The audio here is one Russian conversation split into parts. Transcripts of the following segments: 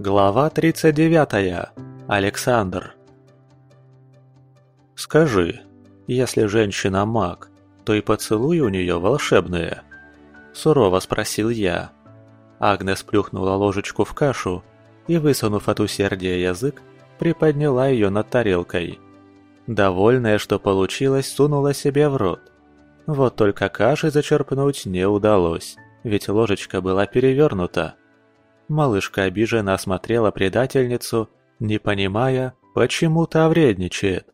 Глава 39. Александр. «Скажи, если женщина маг, то и поцелуи у нее волшебные?» Сурово спросил я. Агнес плюхнула ложечку в кашу и, высунув от усердия язык, приподняла ее над тарелкой. Довольная, что получилось, сунула себе в рот. Вот только каши зачерпнуть не удалось, ведь ложечка была перевернута. Малышка обиженно осмотрела предательницу, не понимая, почему та вредничает.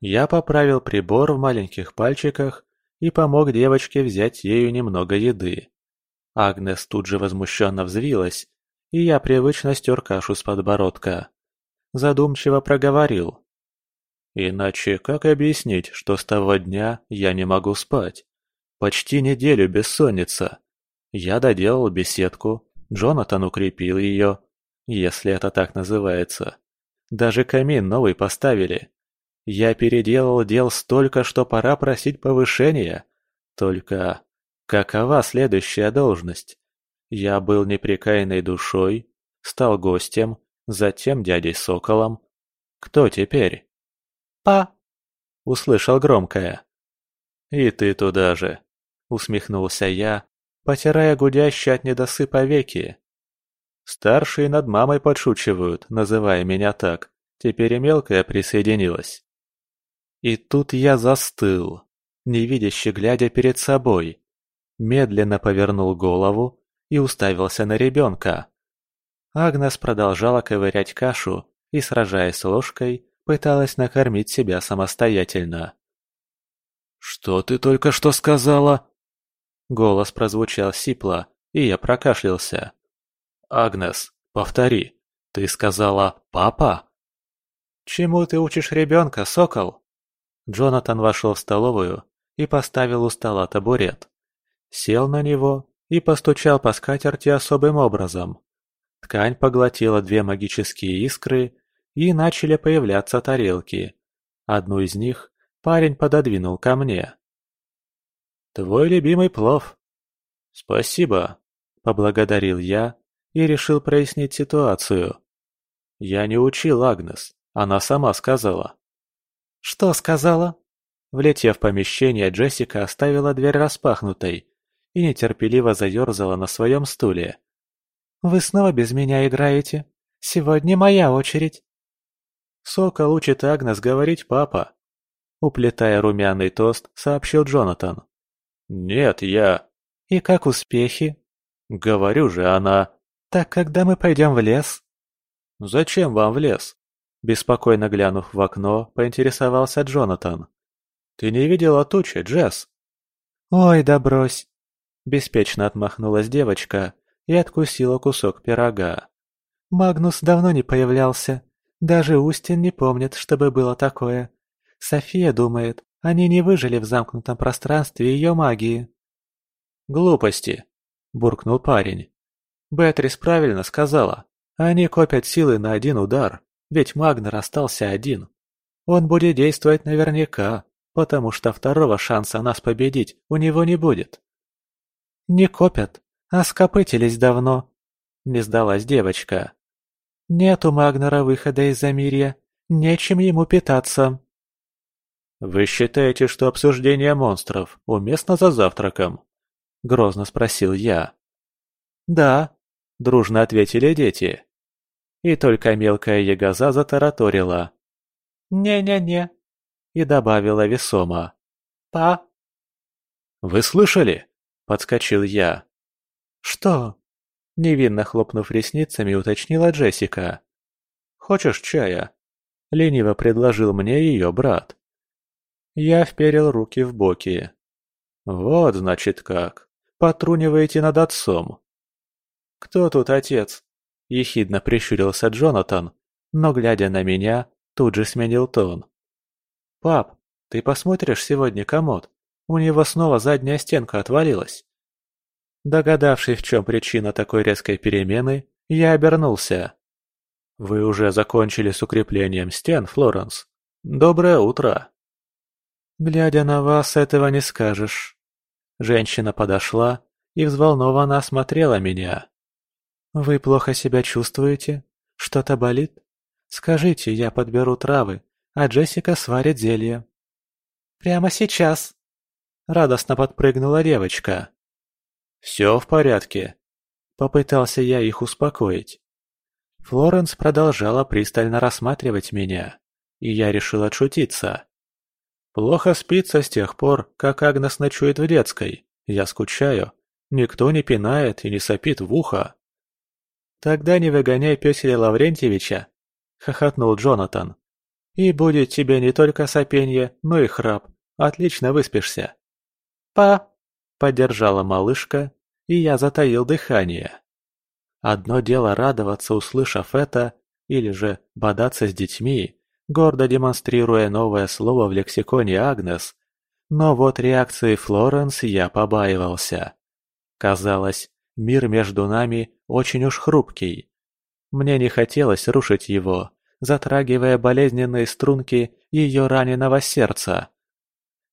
Я поправил прибор в маленьких пальчиках и помог девочке взять ею немного еды. Агнес тут же возмущенно взвилась, и я привычно стер кашу с подбородка. Задумчиво проговорил. Иначе как объяснить, что с того дня я не могу спать? Почти неделю бессонница. Я доделал беседку, Джонатан укрепил ее, если это так называется. Даже камин новый поставили. Я переделал дел столько, что пора просить повышения. Только какова следующая должность? Я был непрекаянной душой, стал гостем, затем дядей Соколом. Кто теперь? «Па!» — услышал громкое. «И ты туда же!» — усмехнулся я, потирая гудящие от недосыпа веки. Старшие над мамой подшучивают, называя меня так. Теперь и мелкая присоединилась. И тут я застыл, невидяще глядя перед собой. Медленно повернул голову и уставился на ребенка. Агнес продолжала ковырять кашу и, сражаясь с ложкой, пыталась накормить себя самостоятельно. «Что ты только что сказала?» Голос прозвучал сипло, и я прокашлялся. «Агнес, повтори, ты сказала «папа»?» «Чему ты учишь ребенка, сокол?» Джонатан вошел в столовую и поставил у стола табурет. Сел на него и постучал по скатерти особым образом. Ткань поглотила две магические искры, и начали появляться тарелки. Одну из них парень пододвинул ко мне. «Твой любимый плов». «Спасибо», — поблагодарил я и решил прояснить ситуацию. Я не учил Агнес, она сама сказала. «Что сказала?» Влетев в помещение, Джессика оставила дверь распахнутой и нетерпеливо заерзала на своем стуле. «Вы снова без меня играете? Сегодня моя очередь». «Сокол учит Агнес говорить папа», — уплетая румяный тост, сообщил Джонатан. «Нет, я...» «И как успехи?» «Говорю же, она...» «Так когда мы пойдем в лес?» «Зачем вам в лес?» Беспокойно глянув в окно, поинтересовался Джонатан. «Ты не видела тучи, Джесс?» «Ой, да брось!» Беспечно отмахнулась девочка и откусила кусок пирога. «Магнус давно не появлялся. Даже Устин не помнит, чтобы было такое. София думает, они не выжили в замкнутом пространстве ее магии. «Глупости», – буркнул парень. Беатрис правильно сказала. Они копят силы на один удар, ведь Магнер остался один. Он будет действовать наверняка, потому что второго шанса нас победить у него не будет. «Не копят, а скопытились давно», – не сдалась девочка. «Нет у Магнера выхода из Замирья, нечем ему питаться». «Вы считаете, что обсуждение монстров уместно за завтраком?» – грозно спросил я. «Да», – дружно ответили дети. И только мелкая ягоза затараторила. «Не-не-не», – и добавила весомо. «Па». «Вы слышали?» – подскочил я. «Что?» – невинно хлопнув ресницами, уточнила Джессика. «Хочешь чая?» – лениво предложил мне ее брат. Я вперил руки в боки. «Вот, значит, как. Потруниваете над отцом». «Кто тут отец?» – ехидно прищурился Джонатан, но, глядя на меня, тут же сменил тон. «Пап, ты посмотришь сегодня комод? У него снова задняя стенка отвалилась». Догадавшись, в чем причина такой резкой перемены, я обернулся. «Вы уже закончили с укреплением стен, Флоренс? Доброе утро!» Глядя на вас, этого не скажешь. Женщина подошла и взволнованно осмотрела меня. «Вы плохо себя чувствуете? Что-то болит? Скажите, я подберу травы, а Джессика сварит зелье». «Прямо сейчас!» Радостно подпрыгнула девочка. «Все в порядке», — попытался я их успокоить. Флоренс продолжала пристально рассматривать меня, и я решил отшутиться. Плохо спится с тех пор, как Агнес ночует в детской. Я скучаю. Никто не пинает и не сопит в ухо. «Тогда не выгоняй пёселя Лаврентьевича», — хохотнул Джонатан. «И будет тебе не только сопенье, но и храп. Отлично выспишься». «Па!» — поддержала малышка, и я затаил дыхание. Одно дело радоваться, услышав это, или же бодаться с детьми, гордо демонстрируя новое слово в лексиконе Агнес. Но вот реакции Флоренс я побаивался. Казалось, мир между нами очень уж хрупкий. Мне не хотелось рушить его, затрагивая болезненные струнки ее раненого сердца.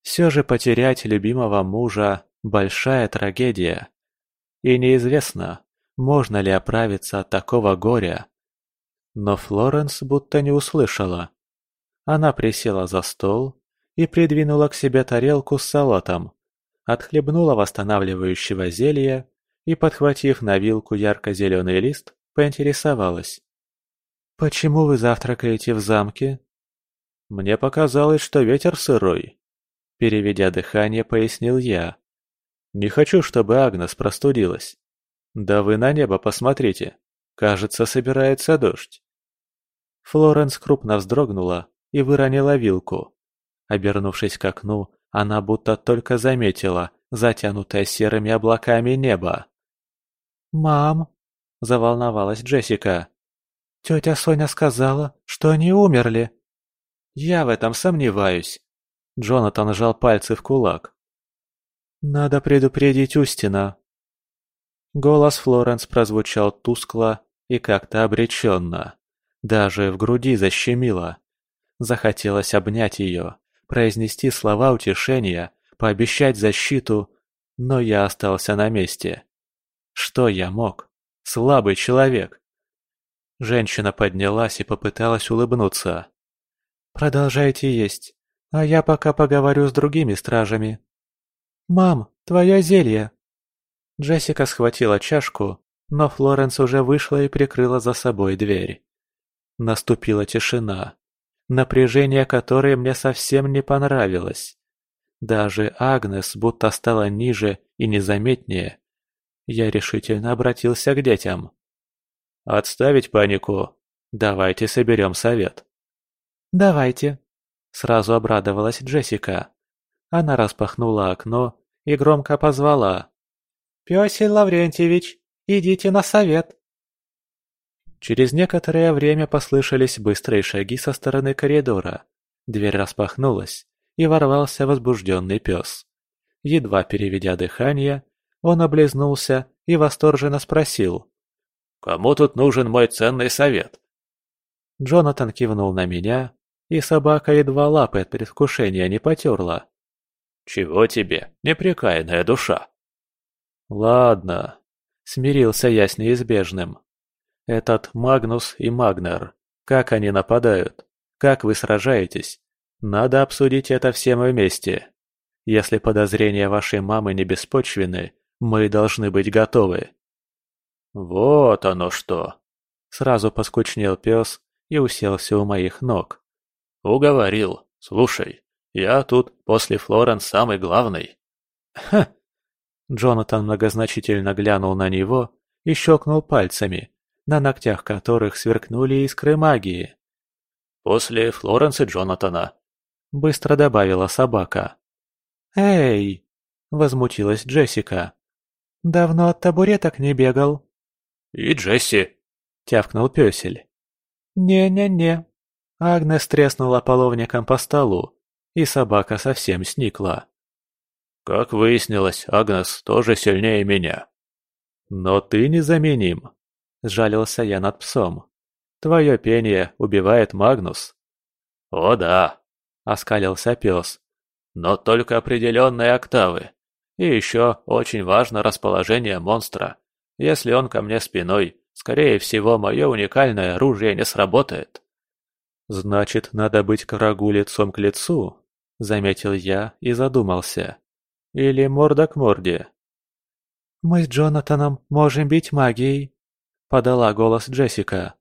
Все же потерять любимого мужа – большая трагедия. И неизвестно, можно ли оправиться от такого горя. Но Флоренс будто не услышала. Она присела за стол и придвинула к себе тарелку с салатом, отхлебнула восстанавливающего зелья и, подхватив на вилку ярко-зеленый лист, поинтересовалась. «Почему вы завтракаете в замке?» «Мне показалось, что ветер сырой», – переведя дыхание, пояснил я. «Не хочу, чтобы Агнес простудилась. Да вы на небо посмотрите. Кажется, собирается дождь». Флоренс крупно вздрогнула и выронила вилку. Обернувшись к окну, она будто только заметила затянутое серыми облаками небо. «Мам!» – заволновалась Джессика. «Тетя Соня сказала, что они умерли». «Я в этом сомневаюсь». Джонатан сжал пальцы в кулак. «Надо предупредить Устина». Голос Флоренс прозвучал тускло и как-то обреченно. Даже в груди защемило. Захотелось обнять ее, произнести слова утешения, пообещать защиту, но я остался на месте. Что я мог? Слабый человек. Женщина поднялась и попыталась улыбнуться. «Продолжайте есть, а я пока поговорю с другими стражами». «Мам, твое зелье!» Джессика схватила чашку, но Флоренс уже вышла и прикрыла за собой дверь. Наступила тишина напряжение которое мне совсем не понравилось. Даже Агнес будто стала ниже и незаметнее. Я решительно обратился к детям. «Отставить панику. Давайте соберем совет». «Давайте», — сразу обрадовалась Джессика. Она распахнула окно и громко позвала. «Пёсель Лаврентьевич, идите на совет!» Через некоторое время послышались быстрые шаги со стороны коридора. Дверь распахнулась, и ворвался возбужденный пес. Едва переведя дыхание, он облизнулся и восторженно спросил. «Кому тут нужен мой ценный совет?» Джонатан кивнул на меня, и собака едва лапы от предвкушения не потерла. «Чего тебе, непрекаянная душа?» «Ладно», — смирился я с неизбежным. Этот Магнус и Магнер. Как они нападают? Как вы сражаетесь? Надо обсудить это всем вместе. Если подозрения вашей мамы не беспочвены, мы должны быть готовы. Вот оно что. Сразу поскучнел пес и уселся у моих ног. Уговорил. Слушай, я тут после Флоренс самый главный. Ха! Джонатан многозначительно глянул на него и щелкнул пальцами, на ногтях которых сверкнули искры магии. «После Флоренса Джонатана», — быстро добавила собака. «Эй!» — возмутилась Джессика. «Давно от табуреток не бегал». «И Джесси!» — тявкнул пёсель. «Не-не-не». Агнес треснула половником по столу, и собака совсем сникла. «Как выяснилось, Агнес тоже сильнее меня». «Но ты незаменим», Сжалился я над псом. «Твое пение убивает Магнус». «О да», — оскалился пес. «Но только определенные октавы. И еще очень важно расположение монстра. Если он ко мне спиной, Скорее всего, мое уникальное оружие не сработает. Значит, надо быть к врагу лицом к лицу, заметил я и задумался. Или морда к морде. Мы с Джонатаном можем бить магией, подала голос Джессика.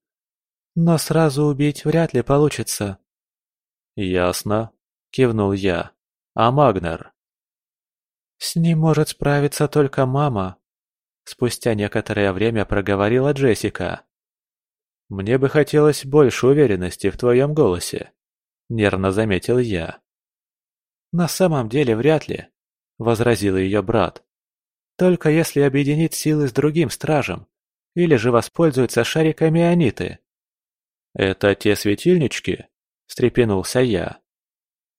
Но сразу убить вряд ли получится. Ясно, кивнул я. А Магнер? С ним может справиться только мама, Спустя некоторое время проговорила Джессика. «Мне бы хотелось больше уверенности в твоем голосе», — нервно заметил я. «На самом деле вряд ли», — возразил ее брат. «Только если объединить силы с другим стражем, или же воспользуется шариками Аниты». «Это те светильнички?» — встрепенулся я.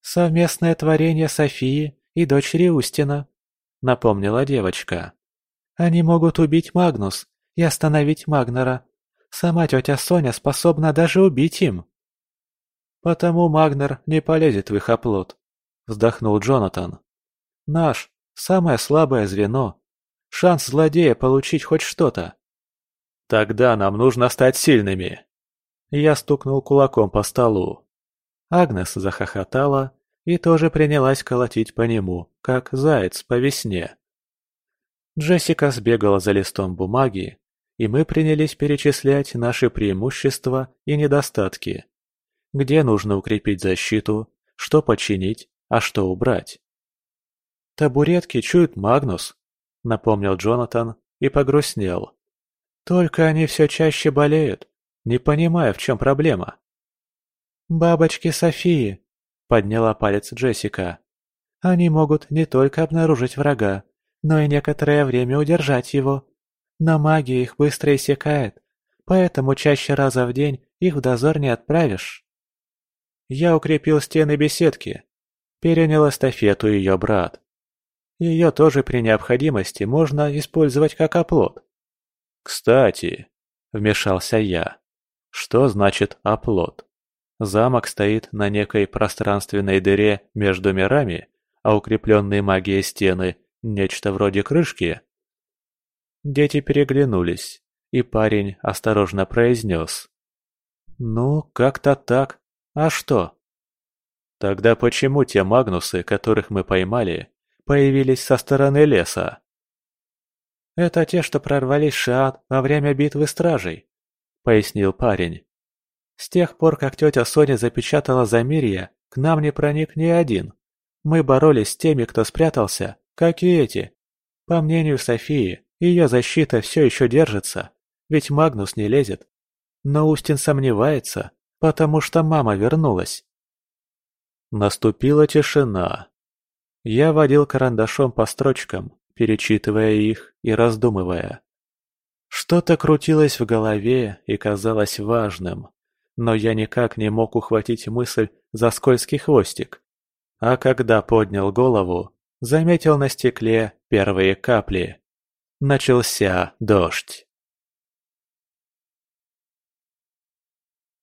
«Совместное творение Софии и дочери Устина», — напомнила девочка. Они могут убить Магнус и остановить Магнера. Сама тетя Соня способна даже убить им. Потому Магнер не полезет в их оплот, вздохнул Джонатан. Наш, самое слабое звено. Шанс злодея получить хоть что-то. Тогда нам нужно стать сильными. Я стукнул кулаком по столу. Агнес захохотала и тоже принялась колотить по нему, как заяц по весне. Джессика сбегала за листом бумаги, и мы принялись перечислять наши преимущества и недостатки. Где нужно укрепить защиту, что починить, а что убрать. «Табуретки чует Магнус», — напомнил Джонатан и погрустнел. «Только они все чаще болеют, не понимая, в чем проблема». «Бабочки Софии», — подняла палец Джессика. «Они могут не только обнаружить врага, но и некоторое время удержать его. Но магия их быстро иссякает, поэтому чаще раза в день их в дозор не отправишь. Я укрепил стены беседки. Перенял эстафету ее брат. Ее тоже при необходимости можно использовать как оплот. Кстати, вмешался я. Что значит оплот? Замок стоит на некой пространственной дыре между мирами, а укрепленные магией стены Нечто вроде крышки. Дети переглянулись, и парень осторожно произнес. «Ну, как-то так. А что?» «Тогда почему те магнусы, которых мы поймали, появились со стороны леса?» «Это те, что прорвались в Шиат во время битвы стражей», — пояснил парень. «С тех пор, как тетя Соня запечатала Замирье, к нам не проник ни один. Мы боролись с теми, кто спрятался, как и эти. По мнению Софии, ее защита все еще держится, ведь Магнус не лезет. Но Устин сомневается, потому что мама вернулась. Наступила тишина. Я водил карандашом по строчкам, перечитывая их и раздумывая. Что-то крутилось в голове и казалось важным, но я никак не мог ухватить мысль за скользкий хвостик. А когда поднял голову, заметил на стекле первые капли. Начался дождь.